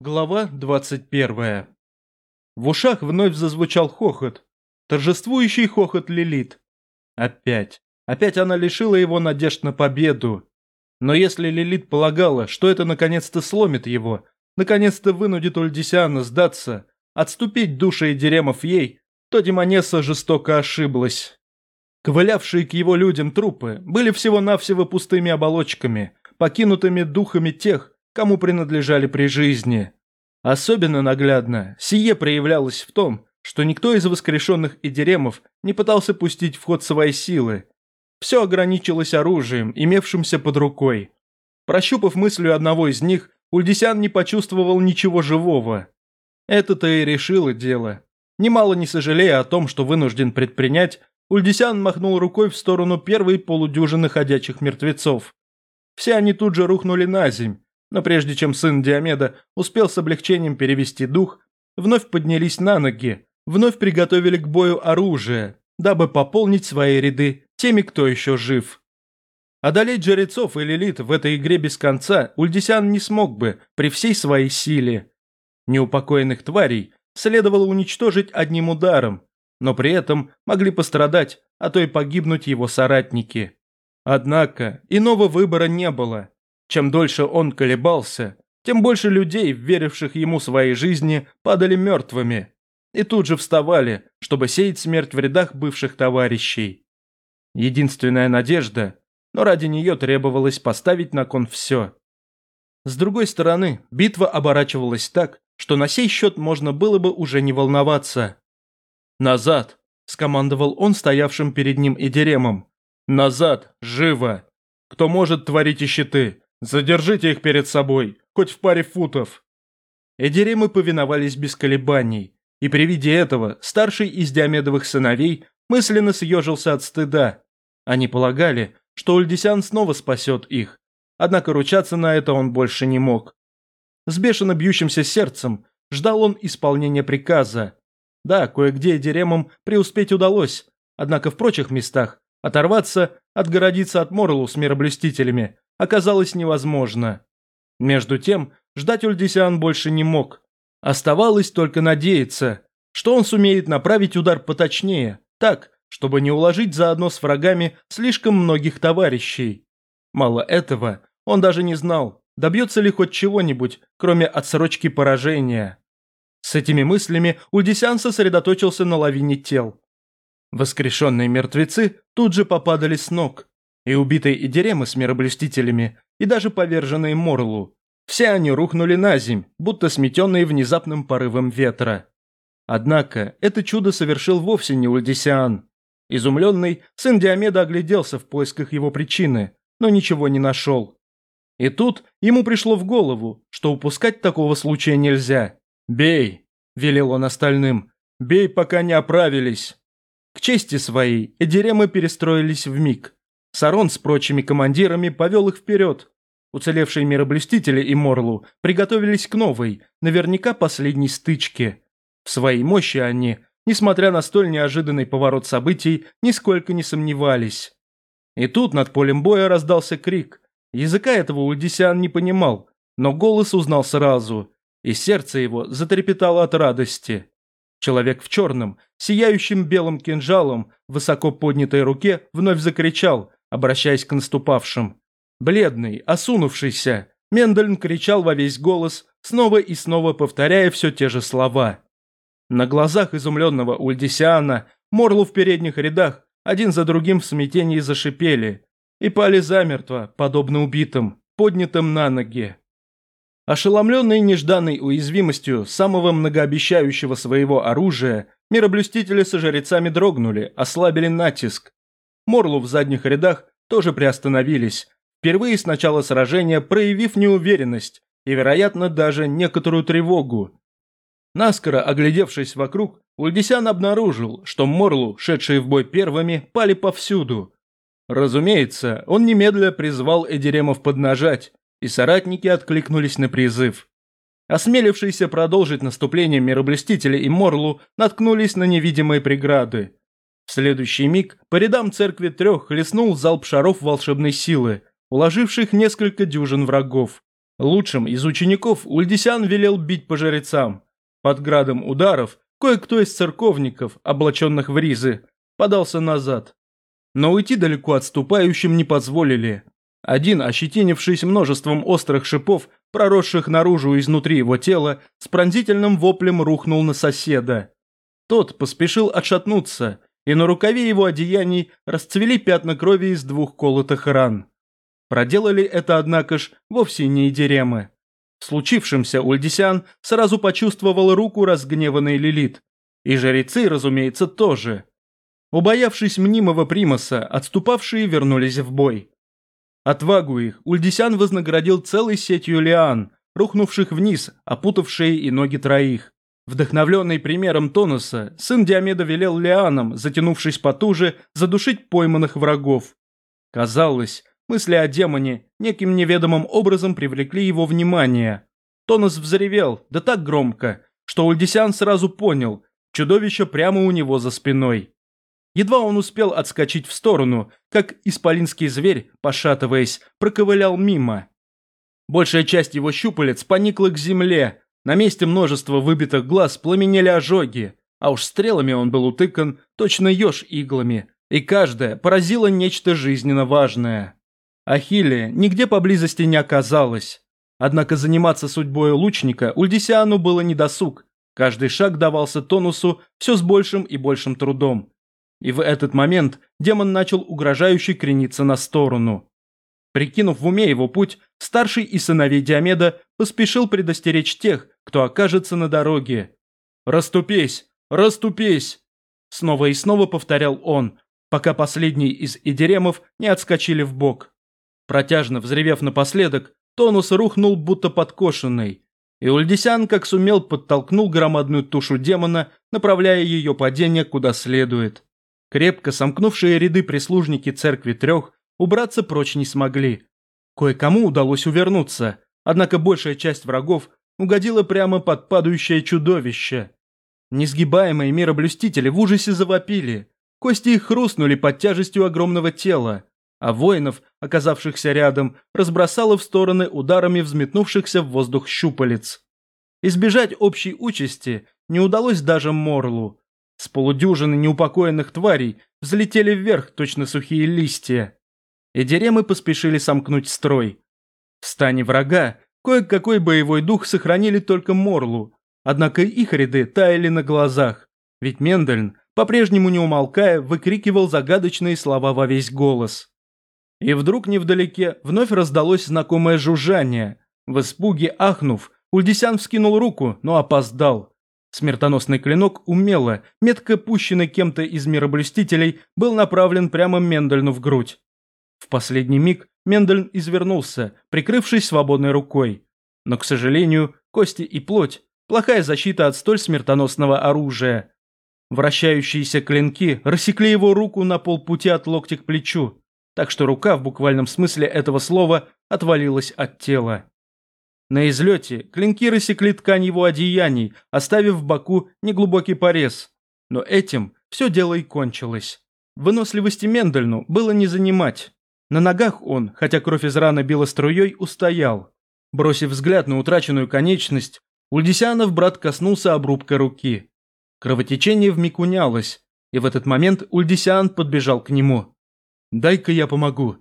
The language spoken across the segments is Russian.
Глава 21. В ушах вновь зазвучал хохот. Торжествующий хохот Лилит. Опять. Опять она лишила его надежд на победу. Но если Лилит полагала, что это наконец-то сломит его, наконец-то вынудит Ульдисиана сдаться, отступить души и деремов ей, то Демонесса жестоко ошиблась. Ковылявшие к его людям трупы были всего-навсего пустыми оболочками, покинутыми духами тех, кому принадлежали при жизни. Особенно наглядно сие проявлялось в том, что никто из воскрешенных идеремов не пытался пустить в ход свои силы. Все ограничилось оружием, имевшимся под рукой. Прощупав мыслью одного из них, Ульдисян не почувствовал ничего живого. Это-то и решило дело. Немало не сожалея о том, что вынужден предпринять, Ульдисян махнул рукой в сторону первой полудюжины ходячих мертвецов. Все они тут же рухнули на земь, но прежде чем сын Диомеда успел с облегчением перевести дух, вновь поднялись на ноги, вновь приготовили к бою оружие, дабы пополнить свои ряды теми, кто еще жив. Одолеть жрецов и лилит в этой игре без конца Ульдисян не смог бы при всей своей силе. Неупокоенных тварей следовало уничтожить одним ударом, но при этом могли пострадать, а то и погибнуть его соратники. Однако иного выбора не было – чем дольше он колебался, тем больше людей, веривших ему своей жизни, падали мертвыми и тут же вставали, чтобы сеять смерть в рядах бывших товарищей. Единственная надежда, но ради нее требовалось поставить на кон все. С другой стороны, битва оборачивалась так, что на сей счет можно было бы уже не волноваться. «Назад!» – скомандовал он стоявшим перед ним Идеремом. «Назад! Живо! Кто может, творите щиты! Задержите их перед собой, хоть в паре футов. Эдеремы повиновались без колебаний, и при виде этого старший из Диамедовых сыновей мысленно съежился от стыда. Они полагали, что Ульдисян снова спасет их, однако ручаться на это он больше не мог. С бешено бьющимся сердцем ждал он исполнения приказа. Да, кое-где Эдеремам преуспеть удалось, однако в прочих местах оторваться, отгородиться от Морлу с мироблюстителями оказалось невозможно. Между тем, ждать Ульдисиан больше не мог. Оставалось только надеяться, что он сумеет направить удар поточнее, так, чтобы не уложить заодно с врагами слишком многих товарищей. Мало этого, он даже не знал, добьется ли хоть чего-нибудь, кроме отсрочки поражения. С этими мыслями Ульдисян сосредоточился на лавине тел. Воскрешенные мертвецы тут же попадали с ног, и убитые Идеремы с мироблюстителями, и даже поверженные Морлу. Все они рухнули на земь, будто сметенные внезапным порывом ветра. Однако это чудо совершил вовсе не Ульдисиан. Изумленный, сын Диомеда огляделся в поисках его причины, но ничего не нашел. И тут ему пришло в голову, что упускать такого случая нельзя. «Бей!» – велел он остальным. «Бей, пока не оправились!» К чести своей, Эдиремы перестроились в миг. Сарон с прочими командирами повел их вперед. Уцелевшие мироблюстители и Морлу приготовились к новой, наверняка последней стычке. В своей мощи они, несмотря на столь неожиданный поворот событий, нисколько не сомневались. И тут над полем боя раздался крик. Языка этого Ульдисиан не понимал, но голос узнал сразу, и сердце его затрепетало от радости. Человек в черном, сияющим белым кинжалом, высоко поднятой руке, вновь закричал, обращаясь к наступавшим. Бледный, осунувшийся, Мендельн кричал во весь голос, снова и снова повторяя все те же слова. На глазах изумленного Ульдисиана Морлу в передних рядах один за другим в смятении зашипели и пали замертво, подобно убитым, поднятым на ноги. Ошеломленные нежданной уязвимостью самого многообещающего своего оружия, мироблюстители со жрецами дрогнули, ослабили натиск, Морлу в задних рядах тоже приостановились, впервые с начала сражения проявив неуверенность и, вероятно, даже некоторую тревогу. Наскоро оглядевшись вокруг, Ульдисян обнаружил, что Морлу, шедшие в бой первыми, пали повсюду. Разумеется, он немедля призвал Эдеремов поднажать, и соратники откликнулись на призыв. Осмелившиеся продолжить наступление мироблюстители и Морлу наткнулись на невидимые преграды. В следующий миг по рядам церкви трех хлестнул залп шаров волшебной силы, уложивших несколько дюжин врагов. Лучшим из учеников Ульдисян велел бить по жрецам. Под градом ударов кое-кто из церковников, облаченных в ризы, подался назад. Но уйти далеко отступающим не позволили. Один, ощетинившись множеством острых шипов, проросших наружу изнутри его тела, с пронзительным воплем рухнул на соседа. Тот поспешил отшатнуться, и на рукаве его одеяний расцвели пятна крови из двух колотых ран. Проделали это, однако ж, вовсе не идеремы. В случившемся Ульдисян сразу почувствовал руку разгневанной Лилит. И жрецы, разумеется, тоже. Убоявшись мнимого примаса, отступавшие вернулись в бой. Отвагу их Ульдисян вознаградил целой сетью лиан, рухнувших вниз, опутавшие и ноги троих. Вдохновленный примером Тонуса, сын Диомеда велел лианам, затянувшись потуже, задушить пойманных врагов. Казалось, мысли о демоне неким неведомым образом привлекли его внимание. Тонус взревел, да так громко, что Ульдисян сразу понял, чудовище прямо у него за спиной. Едва он успел отскочить в сторону, как исполинский зверь, пошатываясь, проковылял мимо. Большая часть его щупалец поникла к земле, на месте множества выбитых глаз пламенели ожоги, а уж стрелами он был утыкан, точно еж иглами, и каждая поразила нечто жизненно важное. Ахилле нигде поблизости не оказалось. Однако заниматься судьбой лучника Ульдисиану было недосуг. Каждый шаг давался тонусу все с большим и большим трудом. И в этот момент демон начал угрожающе крениться на сторону. Прикинув в уме его путь, старший из сыновей Диомеда поспешил предостеречь тех, кто окажется на дороге. «Раступись! Раступись!» Снова и снова повторял он, пока последний из идеремов не отскочили в бок. Протяжно взревев напоследок, Тонус рухнул будто подкошенный, и Ульдисян как сумел подтолкнул громадную тушу демона, направляя ее падение куда следует. Крепко сомкнувшие ряды прислужники церкви трех убраться прочь не смогли. Кое-кому удалось увернуться, однако большая часть врагов угодила прямо под падающее чудовище. Несгибаемые мироблюстители в ужасе завопили, кости их хрустнули под тяжестью огромного тела, а воинов, оказавшихся рядом, разбросало в стороны ударами взметнувшихся в воздух щупалец. Избежать общей участи не удалось даже Морлу. С полудюжины неупокоенных тварей взлетели вверх точно сухие листья. Эдеремы поспешили сомкнуть строй. В стане врага кое-какой боевой дух сохранили только Морлу, однако их ряды таяли на глазах, ведь Мендельн, по-прежнему не умолкая, выкрикивал загадочные слова во весь голос. И вдруг невдалеке вновь раздалось знакомое жужжание. В испуге ахнув, Ульдисян вскинул руку, но опоздал. Смертоносный клинок умело, метко пущенный кем-то из мироблюстителей, был направлен прямо Мендельну в грудь. В последний миг Мендельн извернулся, прикрывшись свободной рукой. Но, к сожалению, кости и плоть – плохая защита от столь смертоносного оружия. Вращающиеся клинки рассекли его руку на полпути от локтя к плечу, так что рука в буквальном смысле этого слова отвалилась от тела. На излете клинки рассекли ткань его одеяний, оставив в боку неглубокий порез. Но этим все дело и кончилось. Выносливости Мендельну было не занимать. На ногах он, хотя кровь из раны била струей, устоял. Бросив взгляд на утраченную конечность, Ульдисянов брат коснулся обрубка руки. Кровотечение вмиг унялось, и в этот момент Ульдисян подбежал к нему. «Дай-ка я помогу».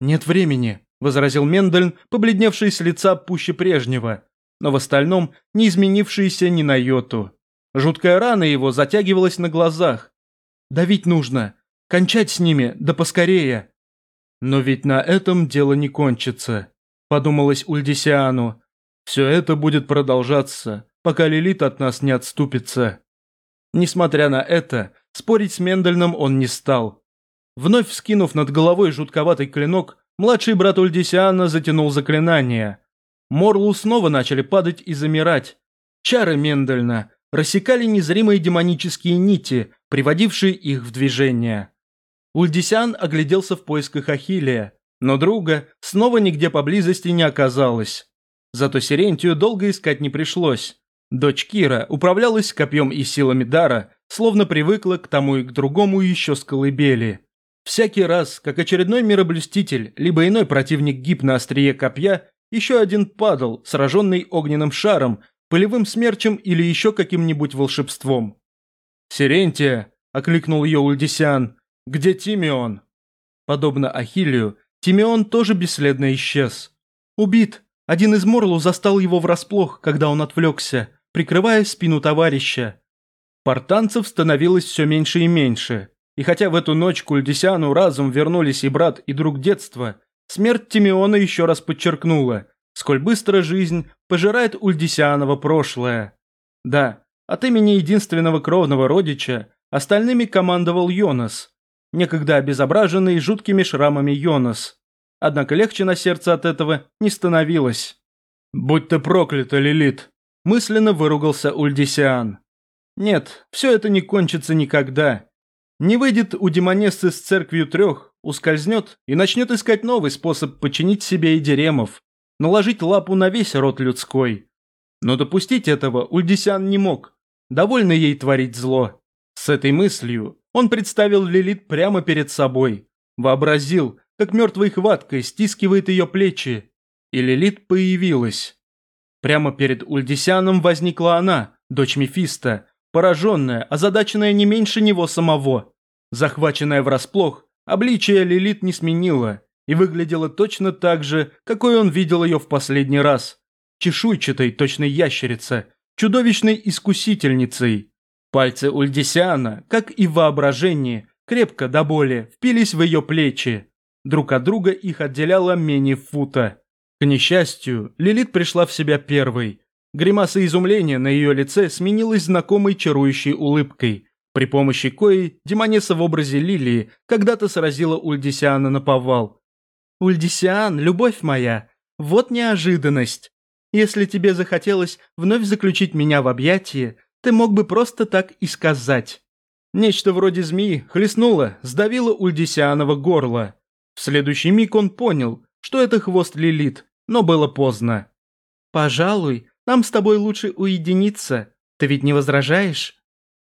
«Нет времени», – возразил Мендельн, побледневший с лица пуще прежнего, но в остальном не изменившийся ни на йоту. Жуткая рана его затягивалась на глазах. «Давить нужно. Кончать с ними, да поскорее». «Но ведь на этом дело не кончится», – подумалось Ульдисиану. «Все это будет продолжаться, пока Лилит от нас не отступится». Несмотря на это, спорить с Мендельном он не стал. Вновь вскинув над головой жутковатый клинок, младший брат Ульдисиана затянул заклинание. Морлу снова начали падать и замирать. Чары Мендельна рассекали незримые демонические нити, приводившие их в движение. Ульдисян огляделся в поисках Ахиллия, но друга снова нигде поблизости не оказалось. Зато Сирентию долго искать не пришлось. Дочь Кира управлялась копьем и силами дара, словно привыкла к тому и к другому еще с колыбели. Всякий раз, как очередной мироблюститель, либо иной противник гиб на острие копья, еще один падал, сраженный огненным шаром, пылевым смерчем или еще каким-нибудь волшебством. «Сирентия!» – окликнул ее Ульдисиан. «Где Тимеон?» Подобно Ахиллию, Тимеон тоже бесследно исчез. Убит. Один из Морлу застал его врасплох, когда он отвлекся, прикрывая спину товарища. Портанцев становилось все меньше и меньше. И хотя в эту ночь к Ульдисиану разум вернулись и брат, и друг детства, смерть Тимеона еще раз подчеркнула, сколь быстро жизнь пожирает Ульдисианова прошлое. Да, от имени единственного кровного родича остальными командовал Йонас, некогда обезображенный жуткими шрамами Йонас. Однако легче на сердце от этого не становилось. «Будь ты проклята, Лилит!» – мысленно выругался Ульдисиан. «Нет, все это не кончится никогда. Не выйдет у демонессы с церковью трех, ускользнет и начнет искать новый способ починить себе и деремов, наложить лапу на весь род людской. Но допустить этого Ульдисиан не мог, довольно ей творить зло. С этой мыслью он представил Лилит прямо перед собой, вообразил, как мертвой хваткой стискивает ее плечи, и Лилит появилась. Прямо перед Ульдисианом возникла она, дочь Мефиста, пораженная, озадаченная не меньше него самого. Захваченная врасплох, обличие Лилит не сменила и выглядела точно так же, какой он видел ее в последний раз. Чешуйчатой, точной ящерица, чудовищной искусительницей. Пальцы Ульдисиана, как и воображение, крепко до боли впились в ее плечи. Друг от друга их отделяло менее фута. К несчастью, Лилит пришла в себя первой. Гримаса изумления на ее лице сменилась знакомой чарующей улыбкой, при помощи коей демонесса в образе Лилии когда-то сразила Ульдисиана на повал. «Ульдисиан, любовь моя, вот неожиданность. Если тебе захотелось вновь заключить меня в объятии, ты мог бы просто так и сказать». Нечто вроде змеи хлестнуло, сдавило Ульдисианова горло. В следующий миг он понял, что это хвост Лилит, но было поздно. «Пожалуй, нам с тобой лучше уединиться. Ты ведь не возражаешь?»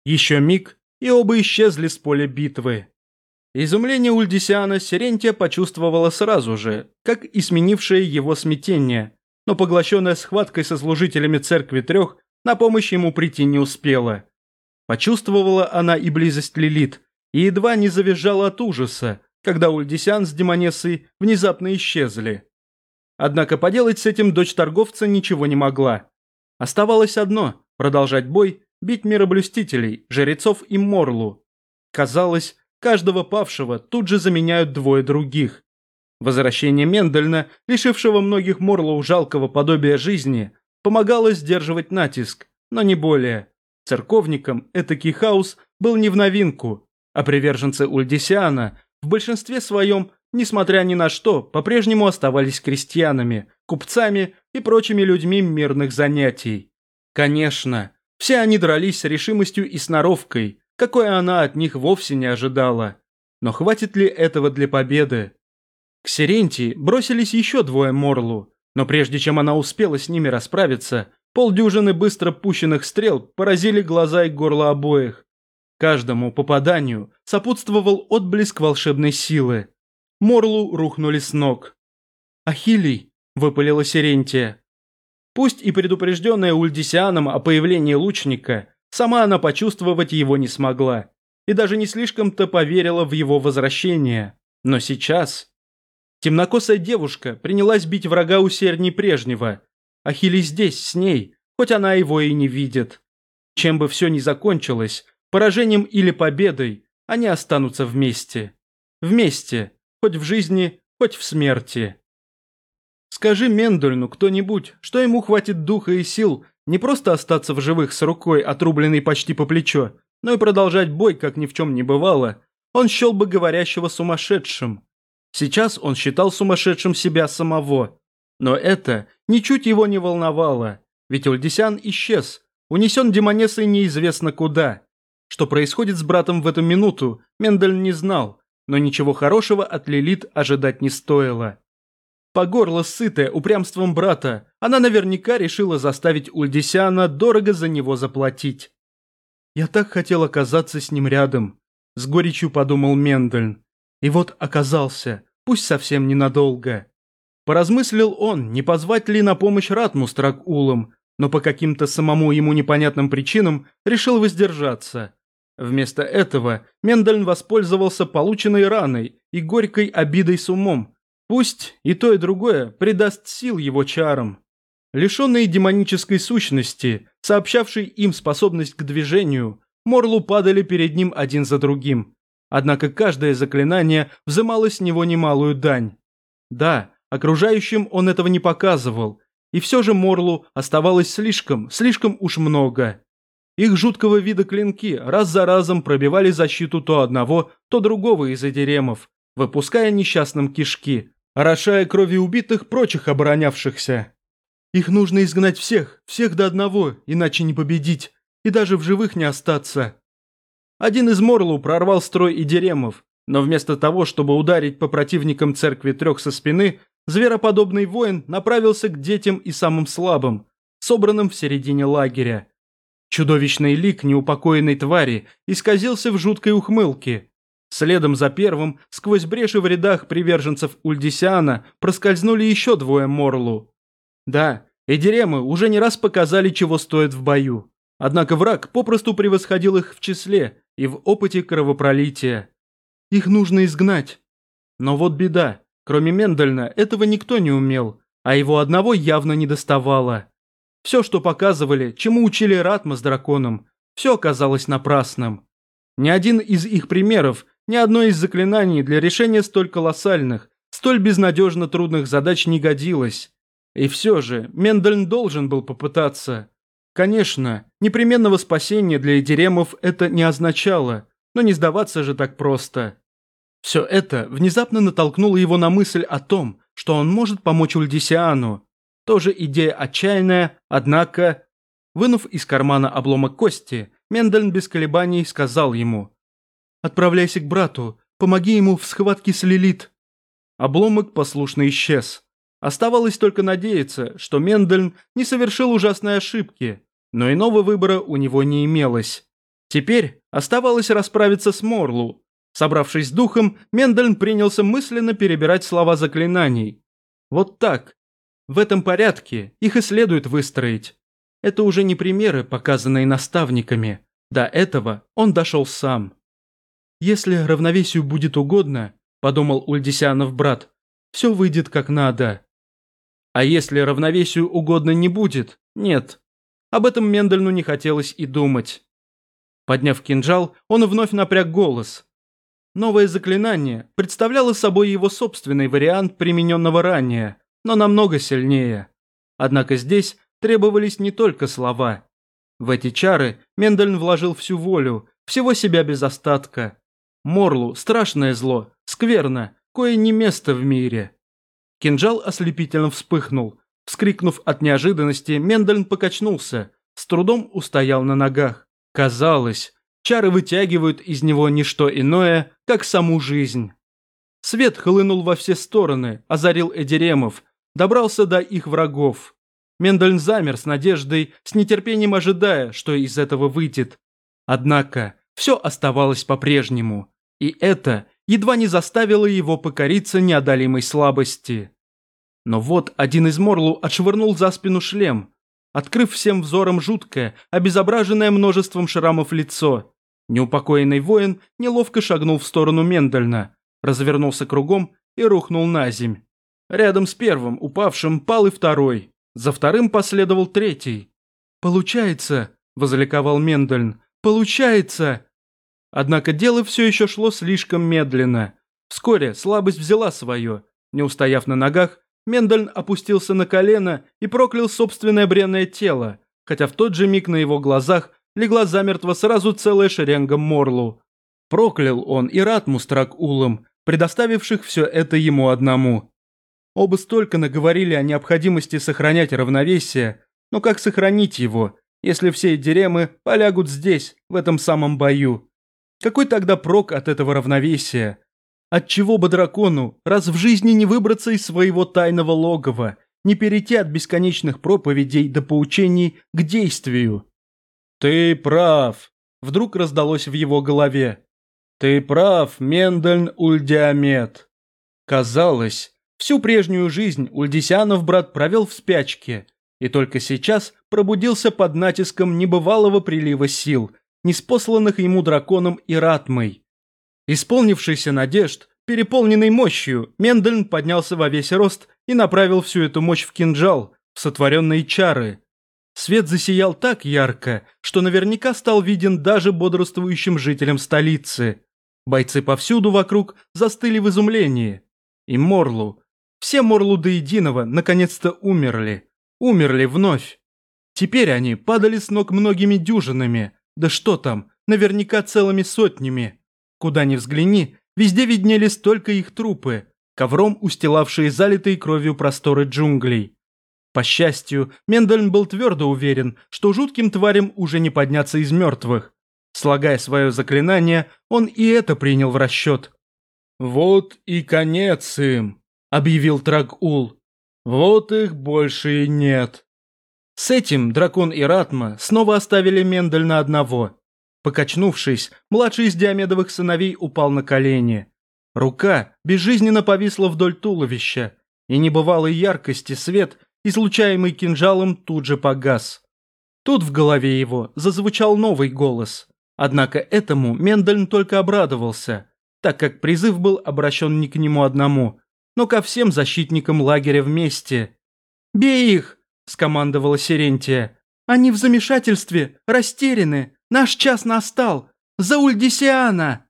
Еще миг, и оба исчезли с поля битвы. Изумление Ульдисиана Сирентия почувствовала сразу же, как и сменившее его смятение, но поглощенная схваткой со служителями церкви трех, на помощь ему прийти не успела. Почувствовала она и близость Лилит, и едва не завизжала от ужаса, когда Ульдисян с Демонессой внезапно исчезли. Однако поделать с этим дочь торговца ничего не могла. Оставалось одно – продолжать бой, бить мироблюстителей, жрецов и Морлу. Казалось, каждого павшего тут же заменяют двое других. Возвращение Мендельна, лишившего многих Морлоу жалкого подобия жизни, помогало сдерживать натиск, но не более. Церковникам этакий хаос был не в новинку, а приверженцы Ульдисиана в большинстве своем, несмотря ни на что, по-прежнему оставались крестьянами, купцами и прочими людьми мирных занятий. Конечно, все они дрались с решимостью и сноровкой, какой она от них вовсе не ожидала. Но хватит ли этого для победы? К Сиренти бросились еще двое Морлу, но прежде чем она успела с ними расправиться, полдюжины быстро пущенных стрел поразили глаза и горло обоих. Каждому попаданию сопутствовал отблеск волшебной силы. Морлу рухнули с ног. «Ахилий!» – выпалила Сирентия. Пусть и предупрежденная Ульдисианом о появлении лучника, сама она почувствовать его не смогла и даже не слишком-то поверила в его возвращение. Но сейчас... Темнокосая девушка принялась бить врага усердней прежнего. Ахилий здесь, с ней, хоть она его и не видит. Чем бы все ни закончилось, Поражением или победой они останутся вместе. Вместе, хоть в жизни, хоть в смерти. Скажи Мендельну кто-нибудь, что ему хватит духа и сил не просто остаться в живых с рукой, отрубленной почти по плечо, но и продолжать бой, как ни в чем не бывало, он счел бы говорящего сумасшедшим. Сейчас он считал сумасшедшим себя самого. Но это ничуть его не волновало, ведь Ульдисян исчез, унесен демонессой неизвестно куда. Что происходит с братом в эту минуту, Мендель не знал, но ничего хорошего от Лилит ожидать не стоило. По горло сытая упрямством брата, она наверняка решила заставить Ульдисиана дорого за него заплатить. «Я так хотел оказаться с ним рядом», – с горечью подумал Мендельн. И вот оказался, пусть совсем ненадолго. Поразмыслил он, не позвать ли на помощь Ратмус Тракулам, но по каким-то самому ему непонятным причинам решил воздержаться. Вместо этого Мендельн воспользовался полученной раной и горькой обидой с умом. Пусть и то, и другое придаст сил его чарам. Лишенные демонической сущности, сообщавшей им способность к движению, Морлу падали перед ним один за другим. Однако каждое заклинание взымало с него немалую дань. Да, окружающим он этого не показывал, и все же Морлу оставалось слишком, слишком уж много. Их жуткого вида клинки раз за разом пробивали защиту то одного, то другого из эдеремов, выпуская несчастным кишки, орошая крови убитых прочих оборонявшихся. Их нужно изгнать всех, всех до одного, иначе не победить, и даже в живых не остаться. Один из Морлу прорвал строй идеремов, но вместо того, чтобы ударить по противникам церкви трех со спины, звероподобный воин направился к детям и самым слабым, собранным в середине лагеря. Чудовищный лик неупокоенной твари исказился в жуткой ухмылке. Следом за первым, сквозь бреши в рядах приверженцев Ульдисиана, проскользнули еще двое Морлу. Да, Эдеремы уже не раз показали, чего стоят в бою. Однако враг попросту превосходил их в числе и в опыте кровопролития. Их нужно изгнать. Но вот беда. Кроме Мендельна, этого никто не умел, а его одного явно не доставало. Все, что показывали, чему учили Ратма с драконом, все оказалось напрасным. Ни один из их примеров, ни одно из заклинаний для решения столь колоссальных, столь безнадежно трудных задач не годилось. И все же Мендельн должен был попытаться. Конечно, непременного спасения для Эдеремов это не означало, но не сдаваться же так просто. Все это внезапно натолкнуло его на мысль о том, что он может помочь Ульдисиану. Тоже идея отчаянная, однако... Вынув из кармана обломок кости, Мендельн без колебаний сказал ему «Отправляйся к брату, помоги ему в схватке с Лилит». Обломок послушно исчез. Оставалось только надеяться, что Мендельн не совершил ужасной ошибки, но иного выбора у него не имелось. Теперь оставалось расправиться с Морлу. Собравшись с духом, Мендельн принялся мысленно перебирать слова заклинаний. Вот так. В этом порядке их и следует выстроить. Это уже не примеры, показанные наставниками. До этого он дошел сам. «Если равновесию будет угодно», – подумал Ульдисянов брат, – «все выйдет как надо». А если равновесию угодно не будет? Нет. Об этом Мендельну не хотелось и думать. Подняв кинжал, он вновь напряг голос. Новое заклинание представляло собой его собственный вариант примененного ранее, но намного сильнее. Однако здесь требовались не только слова. В эти чары Мендельн вложил всю волю, всего себя без остатка. Морлу – страшное зло, скверно, кое не место в мире. Кинжал ослепительно вспыхнул. Вскрикнув от неожиданности, Мендельн покачнулся, с трудом устоял на ногах. Казалось, чары вытягивают из него не что иное, как саму жизнь. Свет хлынул во все стороны, озарил Эдеремов, добрался до их врагов. Мендельн замер с надеждой, с нетерпением ожидая, что из этого выйдет. Однако все оставалось по-прежнему, и это едва не заставило его покориться неодолимой слабости. Но вот один из Морлу отшвырнул за спину шлем, открыв всем взором жуткое, обезображенное множеством шрамов лицо. Неупокоенный воин неловко шагнул в сторону Мендельна, развернулся кругом и рухнул на земь. Рядом с первым, упавшим, пал и второй. За вторым последовал третий. «Получается!» – возликовал Мендельн. «Получается!» Однако дело все еще шло слишком медленно. Вскоре слабость взяла свое. Не устояв на ногах, Мендельн опустился на колено и проклял собственное бренное тело, хотя в тот же миг на его глазах легла замертво сразу целая шеренга Морлу. Проклял он и Ратмус Тракулом, предоставивших все это ему одному. Оба столько наговорили о необходимости сохранять равновесие, но как сохранить его, если все деремы полягут здесь, в этом самом бою? Какой тогда прок от этого равновесия? Отчего бы дракону раз в жизни не выбраться из своего тайного логова, не перейти от бесконечных проповедей до поучений к действию? «Ты прав», – вдруг раздалось в его голове. «Ты прав, Мендельн Ульдиамет». Казалось, Всю прежнюю жизнь Ульдисянов брат провел в спячке, и только сейчас пробудился под натиском небывалого прилива сил, неспосланных ему драконом и ратмой. Исполнившийся надежд, переполненный мощью, Мендельн поднялся во весь рост и направил всю эту мощь в кинжал, в сотворенные чары. Свет засиял так ярко, что наверняка стал виден даже бодрствующим жителям столицы. Бойцы повсюду вокруг застыли в изумлении. И Морлу, все Морлу единого, наконец-то умерли. Умерли вновь. Теперь они падали с ног многими дюжинами. Да что там, наверняка целыми сотнями. Куда ни взгляни, везде виднелись только их трупы, ковром устилавшие залитые кровью просторы джунглей. По счастью, Мендельн был твердо уверен, что жутким тварям уже не подняться из мертвых. Слагая свое заклинание, он и это принял в расчет. «Вот и конец им», — объявил Трагул. «Вот их больше и нет». С этим дракон и Ратма снова оставили Мендельна одного. Покачнувшись, младший из Диамедовых сыновей упал на колени. Рука безжизненно повисла вдоль туловища, и небывалой яркости свет, излучаемый кинжалом, тут же погас. Тут в голове его зазвучал новый голос. Однако этому Мендельн только обрадовался, так как призыв был обращен не к нему одному, но ко всем защитникам лагеря вместе. «Бей их!» – скомандовала Сирентия. «Они в замешательстве, растеряны, наш час настал! За Ульдисиана!»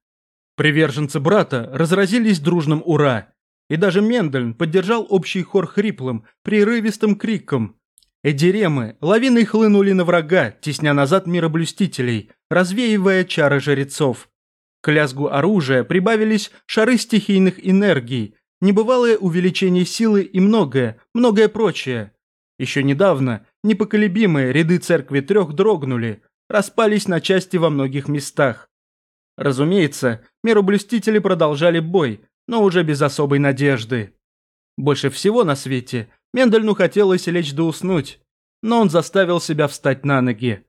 Приверженцы брата разразились дружным «Ура!», и даже Мендельн поддержал общий хор хриплым, прерывистым криком. Эдиремы лавиной хлынули на врага, тесня назад мироблюстителей, развеивая чары жрецов. К лязгу оружия прибавились шары стихийных энергий, небывалое увеличение силы и многое, многое прочее. Еще недавно непоколебимые ряды церкви трех дрогнули, распались на части во многих местах. Разумеется, мироблюстители продолжали бой, но уже без особой надежды. Больше всего на свете Мендельну хотелось лечь да уснуть, но он заставил себя встать на ноги.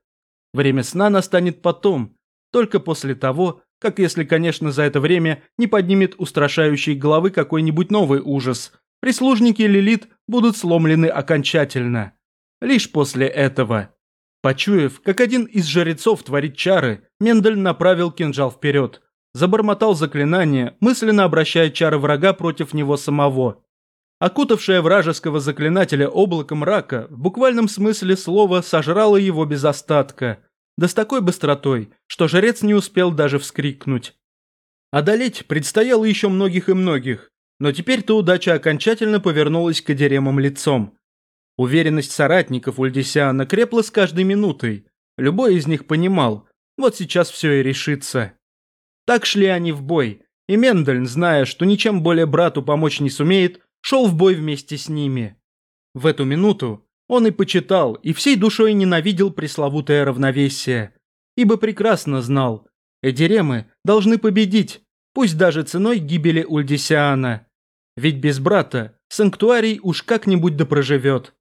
Время сна настанет потом, только после того, как если, конечно, за это время не поднимет устрашающей головы какой-нибудь новый ужас. Прислужники Лилит будут сломлены окончательно. Лишь после этого. Почуяв, как один из жрецов творит чары, Мендель направил кинжал вперед. Забормотал заклинание, мысленно обращая чары врага против него самого. Окутавшая вражеского заклинателя облаком рака в буквальном смысле слова сожрала его без остатка – да с такой быстротой, что жрец не успел даже вскрикнуть. Одолеть предстояло еще многих и многих, но теперь-то удача окончательно повернулась к Эдеремам лицом. Уверенность соратников Ульдисиана крепла с каждой минутой. Любой из них понимал, вот сейчас все и решится. Так шли они в бой, и Мендельн, зная, что ничем более брату помочь не сумеет, шел в бой вместе с ними. В эту минуту он и почитал, и всей душой ненавидел пресловутое равновесие, ибо прекрасно знал, Эдиремы должны победить, пусть даже ценой гибели Ульдисиана. Ведь без брата санктуарий уж как-нибудь да проживет.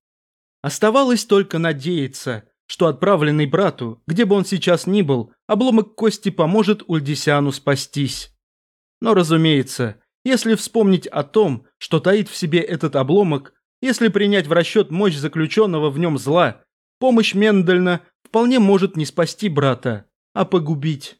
Оставалось только надеяться, что отправленный брату, где бы он сейчас ни был, обломок кости поможет Ульдисиану спастись. Но, разумеется, если вспомнить о том, что таит в себе этот обломок, если принять в расчет мощь заключенного в нем зла, помощь Мендельна вполне может не спасти брата, а погубить.